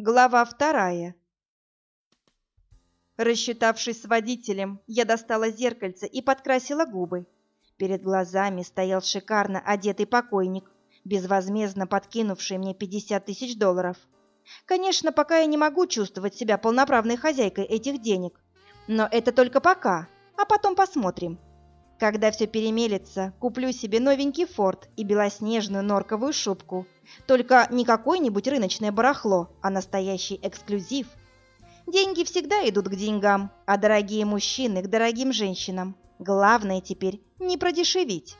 Глава вторая. Рассчитавшись с водителем, я достала зеркальце и подкрасила губы. Перед глазами стоял шикарно одетый покойник, безвозмездно подкинувший мне 50 тысяч долларов. Конечно, пока я не могу чувствовать себя полноправной хозяйкой этих денег, но это только пока, а потом посмотрим. Когда все перемелется, куплю себе новенький форт и белоснежную норковую шубку. Только не какое-нибудь рыночное барахло, а настоящий эксклюзив. Деньги всегда идут к деньгам, а дорогие мужчины к дорогим женщинам. Главное теперь не продешевить.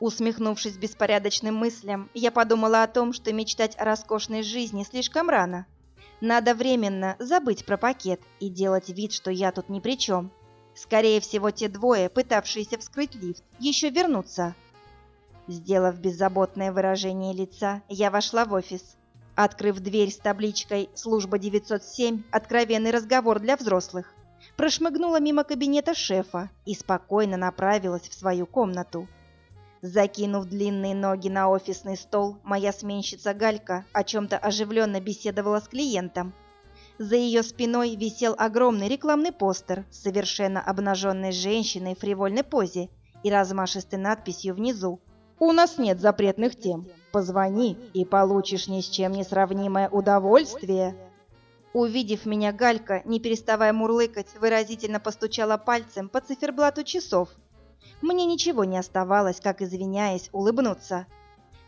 Усмехнувшись беспорядочным мыслям, я подумала о том, что мечтать о роскошной жизни слишком рано. Надо временно забыть про пакет и делать вид, что я тут ни при чем. Скорее всего, те двое, пытавшиеся вскрыть лифт, еще вернутся. Сделав беззаботное выражение лица, я вошла в офис. Открыв дверь с табличкой «Служба 907. Откровенный разговор для взрослых», прошмыгнула мимо кабинета шефа и спокойно направилась в свою комнату. Закинув длинные ноги на офисный стол, моя сменщица Галька о чем-то оживленно беседовала с клиентом, за ее спиной висел огромный рекламный постер с совершенно обнаженной женщиной в фривольной позе и размашистой надписью внизу. «У нас нет запретных тем. Позвони и получишь ни с чем не сравнимое удовольствие». Увидев меня, Галька, не переставая мурлыкать, выразительно постучала пальцем по циферблату часов. Мне ничего не оставалось, как, извиняясь, улыбнуться.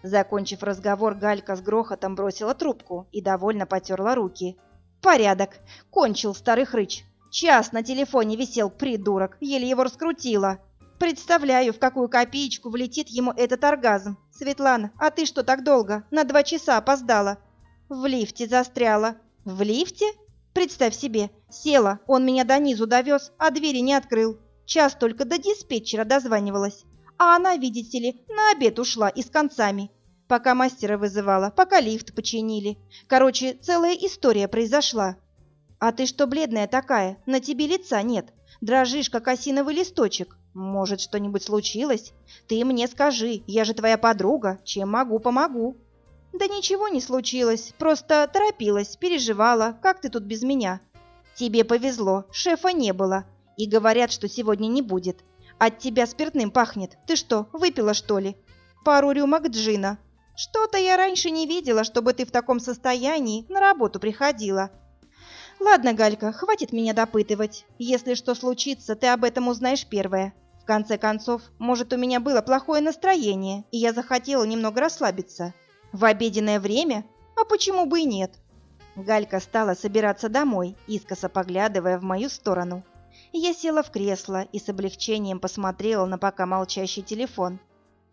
Закончив разговор, Галька с грохотом бросила трубку и довольно потерла руки. Порядок. Кончил старый хрыч. Час на телефоне висел придурок, еле его раскрутила. Представляю, в какую копеечку влетит ему этот оргазм. Светлана, а ты что так долго? На два часа опоздала. В лифте застряла. В лифте? Представь себе, села, он меня до низу довез, а двери не открыл. Час только до диспетчера дозванивалась. А она, видите ли, на обед ушла и с концами пока мастера вызывала, пока лифт починили. Короче, целая история произошла. А ты что бледная такая? На тебе лица нет. Дрожишь, как осиновый листочек. Может, что-нибудь случилось? Ты мне скажи, я же твоя подруга, чем могу, помогу. Да ничего не случилось, просто торопилась, переживала, как ты тут без меня. Тебе повезло, шефа не было. И говорят, что сегодня не будет. От тебя спиртным пахнет. Ты что, выпила, что ли? Пару рюмок джина, что-то я раньше не видела, чтобы ты в таком состоянии на работу приходила. Ладно, Галька, хватит меня допытывать. Если что случится, ты об этом узнаешь первая. В конце концов, может, у меня было плохое настроение, и я захотела немного расслабиться. В обеденное время? А почему бы и нет? Галька стала собираться домой, искоса поглядывая в мою сторону. Я села в кресло и с облегчением посмотрела на пока молчащий телефон.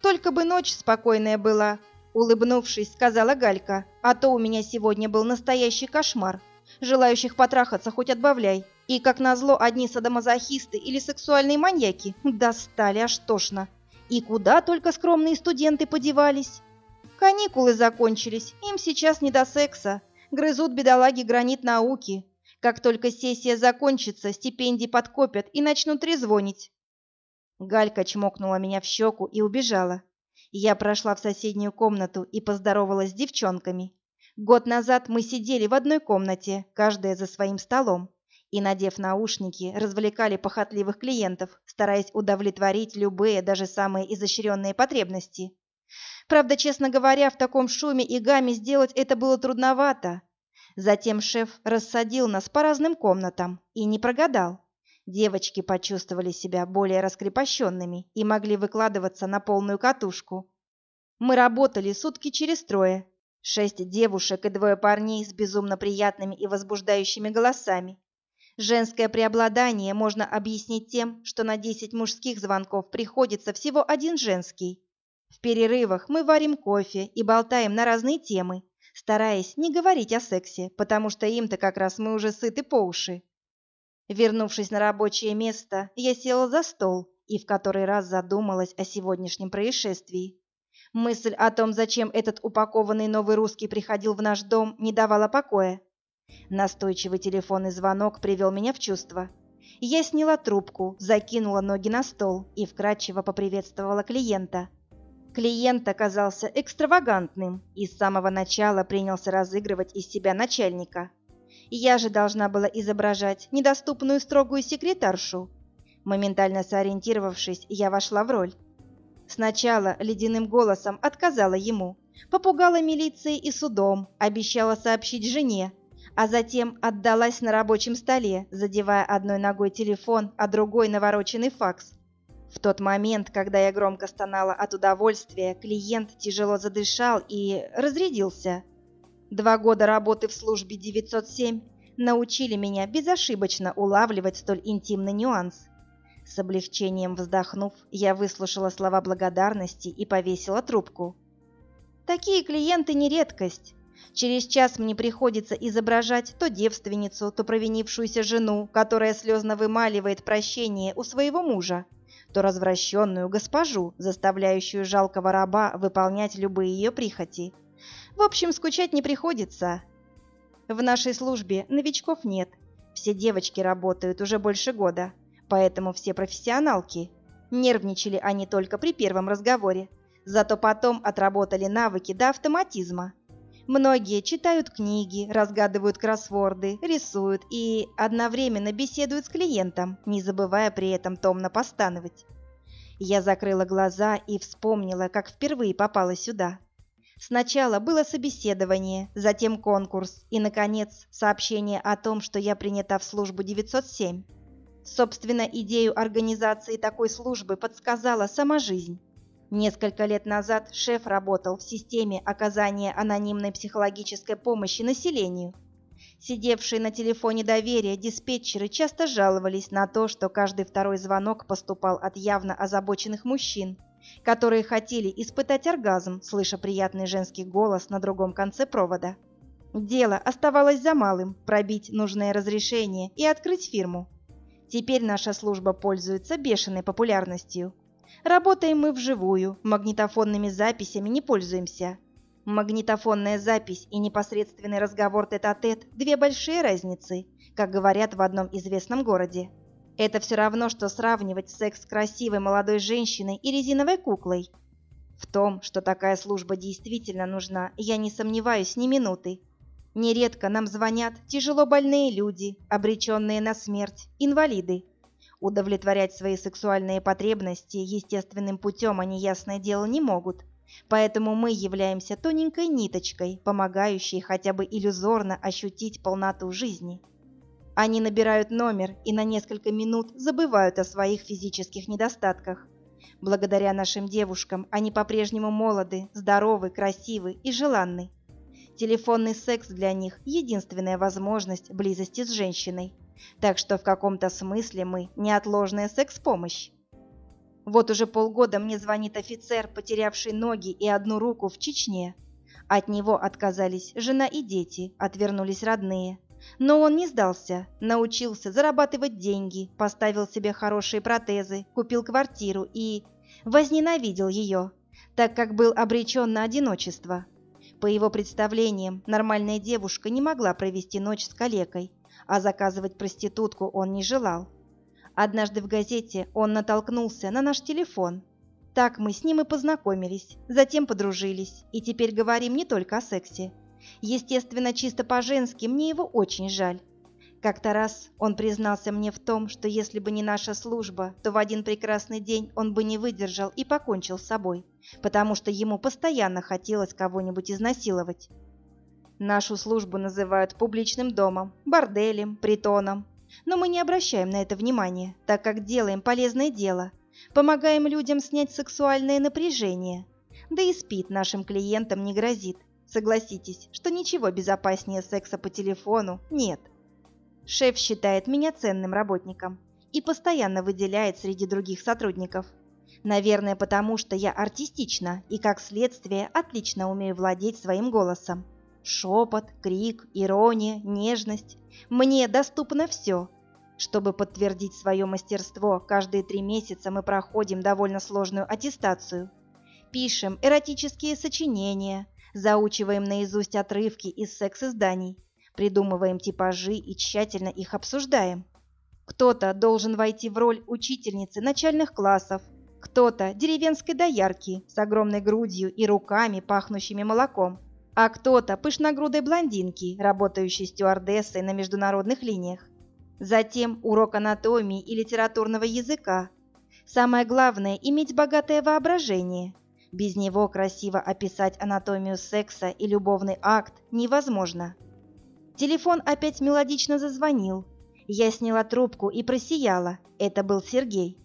Только бы ночь спокойная была, Улыбнувшись, сказала Галька, а то у меня сегодня был настоящий кошмар. Желающих потрахаться хоть отбавляй. И, как назло, одни садомазохисты или сексуальные маньяки достали аж тошно. И куда только скромные студенты подевались? Каникулы закончились, им сейчас не до секса. Грызут бедолаги гранит науки. Как только сессия закончится, стипендии подкопят и начнут трезвонить. Галька чмокнула меня в щеку и убежала. Я прошла в соседнюю комнату и поздоровалась с девчонками. Год назад мы сидели в одной комнате, каждая за своим столом, и, надев наушники, развлекали похотливых клиентов, стараясь удовлетворить любые, даже самые изощренные потребности. Правда, честно говоря, в таком шуме и гамме сделать это было трудновато. Затем шеф рассадил нас по разным комнатам и не прогадал. Девочки почувствовали себя более раскрепощенными и могли выкладываться на полную катушку. Мы работали сутки через трое. Шесть девушек и двое парней с безумно приятными и возбуждающими голосами. Женское преобладание можно объяснить тем, что на десять мужских звонков приходится всего один женский. В перерывах мы варим кофе и болтаем на разные темы, стараясь не говорить о сексе, потому что им-то как раз мы уже сыты по уши. Вернувшись на рабочее место, я села за стол и в который раз задумалась о сегодняшнем происшествии. Мысль о том, зачем этот упакованный новый русский приходил в наш дом, не давала покоя. Настойчивый телефонный звонок привел меня в чувство. Я сняла трубку, закинула ноги на стол и вкрадчиво поприветствовала клиента. Клиент оказался экстравагантным и с самого начала принялся разыгрывать из себя начальника. Я же должна была изображать недоступную строгую секретаршу. Моментально сориентировавшись, я вошла в роль. Сначала ледяным голосом отказала ему, попугала милицией и судом, обещала сообщить жене, а затем отдалась на рабочем столе, задевая одной ногой телефон, а другой навороченный факс. В тот момент, когда я громко стонала от удовольствия, клиент тяжело задышал и разрядился. Два года работы в службе 907 научили меня безошибочно улавливать столь интимный нюанс. С облегчением вздохнув, я выслушала слова благодарности и повесила трубку. Такие клиенты не редкость. Через час мне приходится изображать то девственницу, то провинившуюся жену, которая слезно вымаливает прощение у своего мужа, то развращенную госпожу, заставляющую жалкого раба выполнять любые ее прихоти. В общем, скучать не приходится. В нашей службе новичков нет. Все девочки работают уже больше года, поэтому все профессионалки. Нервничали они только при первом разговоре, зато потом отработали навыки до автоматизма. Многие читают книги, разгадывают кроссворды, рисуют и одновременно беседуют с клиентом, не забывая при этом томно постановать. Я закрыла глаза и вспомнила, как впервые попала сюда. Сначала было собеседование, затем конкурс и, наконец, сообщение о том, что я принята в службу 907. Собственно, идею организации такой службы подсказала сама жизнь. Несколько лет назад шеф работал в системе оказания анонимной психологической помощи населению. Сидевшие на телефоне доверия диспетчеры часто жаловались на то, что каждый второй звонок поступал от явно озабоченных мужчин, которые хотели испытать оргазм, слыша приятный женский голос на другом конце провода. Дело оставалось за малым – пробить нужное разрешение и открыть фирму. Теперь наша служба пользуется бешеной популярностью – Работаем мы вживую, магнитофонными записями не пользуемся. Магнитофонная запись и непосредственный разговор тет-а-тет -тет – две большие разницы, как говорят в одном известном городе. Это все равно, что сравнивать секс с красивой молодой женщиной и резиновой куклой. В том, что такая служба действительно нужна, я не сомневаюсь ни минуты. Нередко нам звонят тяжело больные люди, обреченные на смерть, инвалиды. Удовлетворять свои сексуальные потребности естественным путем они, ясное дело, не могут. Поэтому мы являемся тоненькой ниточкой, помогающей хотя бы иллюзорно ощутить полноту жизни. Они набирают номер и на несколько минут забывают о своих физических недостатках. Благодаря нашим девушкам они по-прежнему молоды, здоровы, красивы и желанны. Телефонный секс для них – единственная возможность близости с женщиной. Так что в каком-то смысле мы неотложная секс-помощь. Вот уже полгода мне звонит офицер, потерявший ноги и одну руку в Чечне. От него отказались жена и дети, отвернулись родные. Но он не сдался, научился зарабатывать деньги, поставил себе хорошие протезы, купил квартиру и возненавидел ее, так как был обречен на одиночество. По его представлениям, нормальная девушка не могла провести ночь с калекой, а заказывать проститутку он не желал. Однажды в газете он натолкнулся на наш телефон. Так мы с ним и познакомились, затем подружились, и теперь говорим не только о сексе. Естественно, чисто по-женски мне его очень жаль. Как-то раз он признался мне в том, что если бы не наша служба, то в один прекрасный день он бы не выдержал и покончил с собой, потому что ему постоянно хотелось кого-нибудь изнасиловать. Нашу службу называют публичным домом, борделем, притоном. Но мы не обращаем на это внимания, так как делаем полезное дело. Помогаем людям снять сексуальное напряжение. Да и спит нашим клиентам не грозит. Согласитесь, что ничего безопаснее секса по телефону нет. Шеф считает меня ценным работником и постоянно выделяет среди других сотрудников. Наверное, потому что я артистична и, как следствие, отлично умею владеть своим голосом. Шепот, крик, ирония, нежность. Мне доступно все. Чтобы подтвердить свое мастерство, каждые три месяца мы проходим довольно сложную аттестацию. Пишем эротические сочинения, заучиваем наизусть отрывки из секс-изданий, придумываем типажи и тщательно их обсуждаем. Кто-то должен войти в роль учительницы начальных классов, Кто-то деревенской доярки с огромной грудью и руками, пахнущими молоком, а кто-то пышногрудой блондинки, работающей стюардессой на международных линиях. Затем урок анатомии и литературного языка. Самое главное – иметь богатое воображение. Без него красиво описать анатомию секса и любовный акт невозможно. Телефон опять мелодично зазвонил. Я сняла трубку и просияла. Это был Сергей.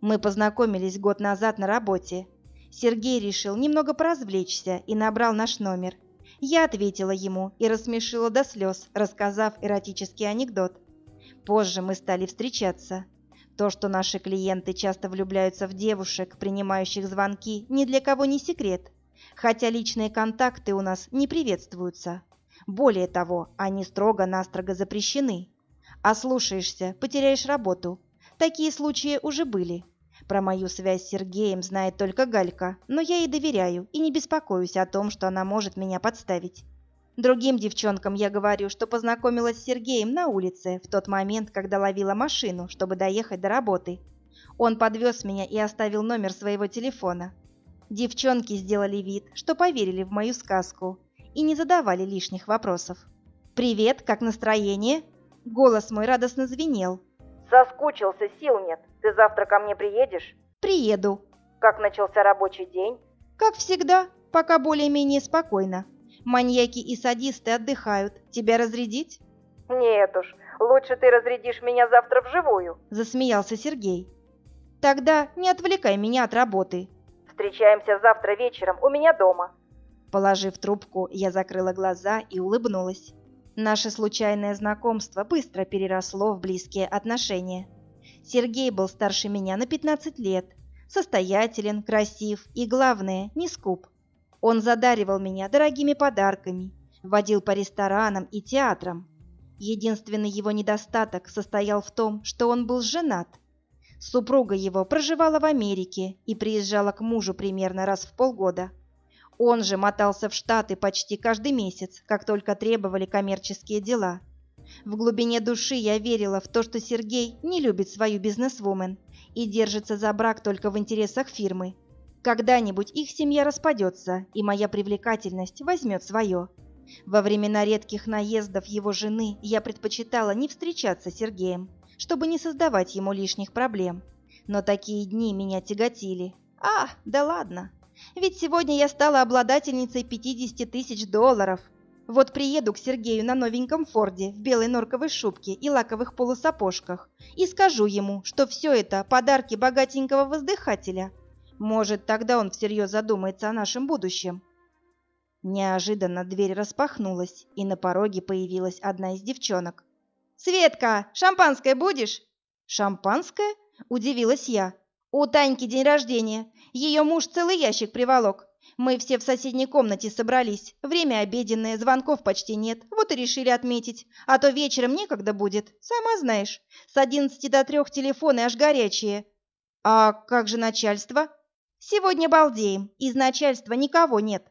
Мы познакомились год назад на работе. Сергей решил немного поразвлечься и набрал наш номер. Я ответила ему и рассмешила до слез, рассказав эротический анекдот. Позже мы стали встречаться. То, что наши клиенты часто влюбляются в девушек, принимающих звонки, ни для кого не секрет, хотя личные контакты у нас не приветствуются. Более того, они строго-настрого запрещены. А слушаешься, потеряешь работу. Такие случаи уже были. Про мою связь с Сергеем знает только Галька, но я ей доверяю и не беспокоюсь о том, что она может меня подставить. Другим девчонкам я говорю, что познакомилась с Сергеем на улице в тот момент, когда ловила машину, чтобы доехать до работы. Он подвез меня и оставил номер своего телефона. Девчонки сделали вид, что поверили в мою сказку и не задавали лишних вопросов. «Привет, как настроение?» Голос мой радостно звенел, Соскучился, сил нет. Ты завтра ко мне приедешь? Приеду. Как начался рабочий день? Как всегда, пока более-менее спокойно. Маньяки и садисты отдыхают. Тебя разрядить? Нет уж, лучше ты разрядишь меня завтра вживую. Засмеялся Сергей. Тогда не отвлекай меня от работы. Встречаемся завтра вечером у меня дома. Положив трубку, я закрыла глаза и улыбнулась. Наше случайное знакомство быстро переросло в близкие отношения. Сергей был старше меня на 15 лет, состоятелен, красив и, главное, не скуп. Он задаривал меня дорогими подарками, водил по ресторанам и театрам. Единственный его недостаток состоял в том, что он был женат. Супруга его проживала в Америке и приезжала к мужу примерно раз в полгода. Он же мотался в Штаты почти каждый месяц, как только требовали коммерческие дела. В глубине души я верила в то, что Сергей не любит свою бизнесвумен и держится за брак только в интересах фирмы. Когда-нибудь их семья распадется, и моя привлекательность возьмет свое. Во времена редких наездов его жены я предпочитала не встречаться с Сергеем, чтобы не создавать ему лишних проблем. Но такие дни меня тяготили. А, да ладно. Ведь сегодня я стала обладательницей 50 тысяч долларов. Вот приеду к Сергею на новеньком Форде в белой норковой шубке и лаковых полусапожках и скажу ему, что все это подарки богатенького воздыхателя. Может, тогда он всерьез задумается о нашем будущем. Неожиданно дверь распахнулась, и на пороге появилась одна из девчонок. «Светка, шампанское будешь?» «Шампанское?» – удивилась я. «У Таньки день рождения. Ее муж целый ящик приволок. Мы все в соседней комнате собрались. Время обеденное, звонков почти нет. Вот и решили отметить. А то вечером некогда будет. Сама знаешь. С одиннадцати до трех телефоны аж горячие. А как же начальство? Сегодня балдеем. Из начальства никого нет.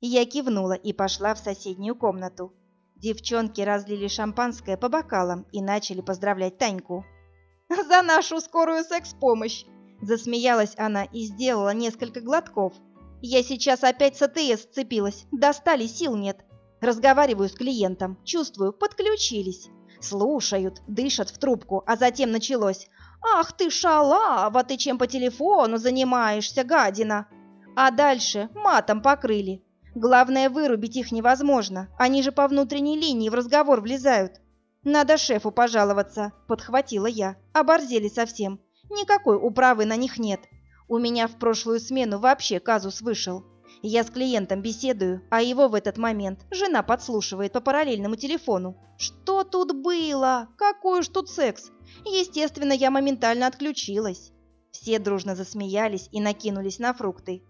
Я кивнула и пошла в соседнюю комнату. Девчонки разлили шампанское по бокалам и начали поздравлять Таньку. «За нашу скорую секс-помощь!» Засмеялась она и сделала несколько глотков. Я сейчас опять с АТС сцепилась, достали, сил нет. Разговариваю с клиентом, чувствую, подключились. Слушают, дышат в трубку, а затем началось. «Ах ты шалава, ты чем по телефону занимаешься, гадина!» А дальше матом покрыли. Главное, вырубить их невозможно, они же по внутренней линии в разговор влезают. «Надо шефу пожаловаться», — подхватила я. Оборзели совсем. Никакой управы на них нет. У меня в прошлую смену вообще казус вышел. Я с клиентом беседую, а его в этот момент жена подслушивает по параллельному телефону. Что тут было? Какой уж тут секс? Естественно, я моментально отключилась. Все дружно засмеялись и накинулись на фрукты.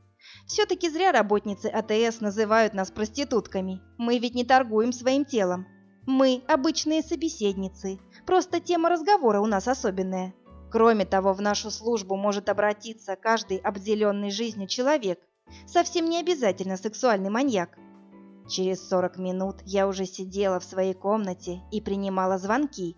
Все-таки зря работницы АТС называют нас проститутками. Мы ведь не торгуем своим телом. Мы обычные собеседницы. Просто тема разговора у нас особенная. Кроме того, в нашу службу может обратиться каждый обделенный жизнью человек, совсем не обязательно сексуальный маньяк. Через 40 минут я уже сидела в своей комнате и принимала звонки,